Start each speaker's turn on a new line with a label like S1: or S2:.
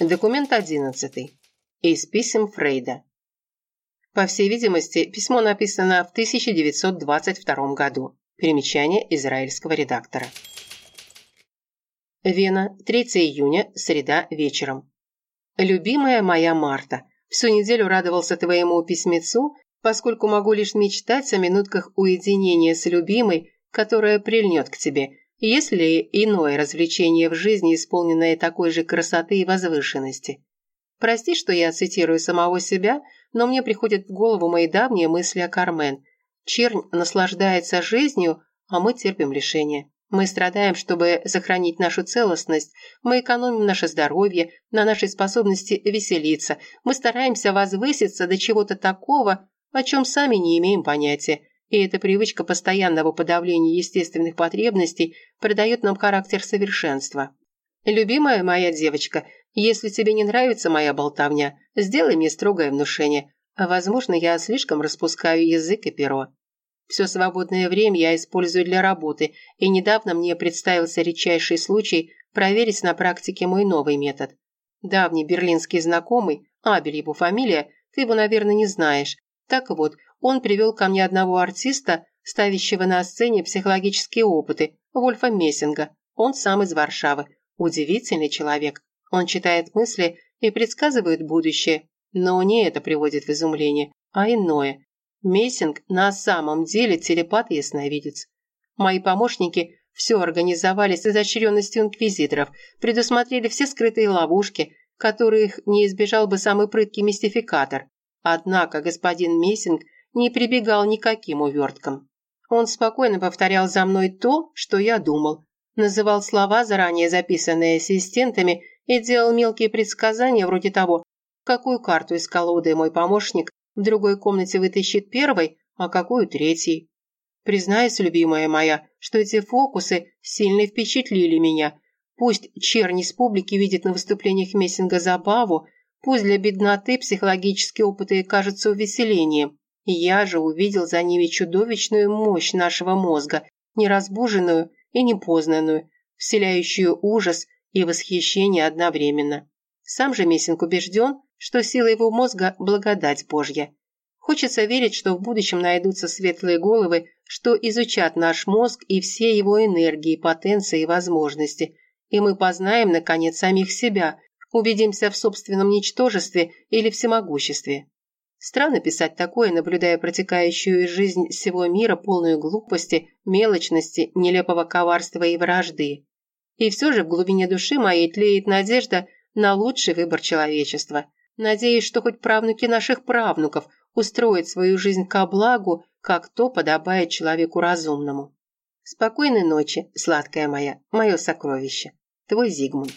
S1: Документ 11. Из писем Фрейда. По всей видимости, письмо написано в 1922 году. Примечание израильского редактора. Вена, 3 июня, среда, вечером. Любимая моя Марта, всю неделю радовался твоему письмецу, поскольку могу лишь мечтать о минутках уединения с любимой, которая прильнет к тебе, есть ли иное развлечение в жизни, исполненное такой же красоты и возвышенности. Прости, что я цитирую самого себя, но мне приходят в голову мои давние мысли о Кармен. Чернь наслаждается жизнью, а мы терпим лишения. Мы страдаем, чтобы сохранить нашу целостность. Мы экономим наше здоровье, на нашей способности веселиться. Мы стараемся возвыситься до чего-то такого, о чем сами не имеем понятия. И эта привычка постоянного подавления естественных потребностей придает нам характер совершенства. Любимая моя девочка, если тебе не нравится моя болтовня, сделай мне строгое внушение. Возможно, я слишком распускаю язык и перо. Все свободное время я использую для работы, и недавно мне представился редчайший случай проверить на практике мой новый метод. Давний берлинский знакомый, Абель его фамилия, ты его, наверное, не знаешь. Так вот, он привел ко мне одного артиста, ставящего на сцене психологические опыты, Вольфа Мессинга. Он сам из Варшавы. Удивительный человек. Он читает мысли и предсказывает будущее. Но не это приводит в изумление, а иное. Мессинг на самом деле телепат и ясновидец. Мои помощники все организовали с изощренностью инквизиторов, предусмотрели все скрытые ловушки, которых не избежал бы самый прыткий мистификатор. Однако господин Мессинг не прибегал никаким уверткам. Он спокойно повторял за мной то, что я думал, называл слова, заранее записанные ассистентами, и делал мелкие предсказания вроде того, какую карту из колоды мой помощник в другой комнате вытащит первой, а какую третьей. Признаюсь, любимая моя, что эти фокусы сильно впечатлили меня. Пусть чернь из публики видит на выступлениях Мессинга забаву, пусть для бедноты психологические опыты кажутся увеселением. Я же увидел за ними чудовищную мощь нашего мозга, неразбуженную и непознанную, вселяющую ужас и восхищение одновременно. Сам же Мессинг убежден, что сила его мозга – благодать Божья. Хочется верить, что в будущем найдутся светлые головы, что изучат наш мозг и все его энергии, потенции и возможности, и мы познаем, наконец, самих себя, убедимся в собственном ничтожестве или всемогуществе. Странно писать такое, наблюдая протекающую жизнь всего мира, полную глупости, мелочности, нелепого коварства и вражды. И все же в глубине души моей тлеет надежда на лучший выбор человечества. Надеюсь, что хоть правнуки наших правнуков устроят свою жизнь ко благу, как то подобает человеку разумному. Спокойной ночи, сладкая моя, мое сокровище. Твой Зигмунд.